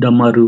डमरू।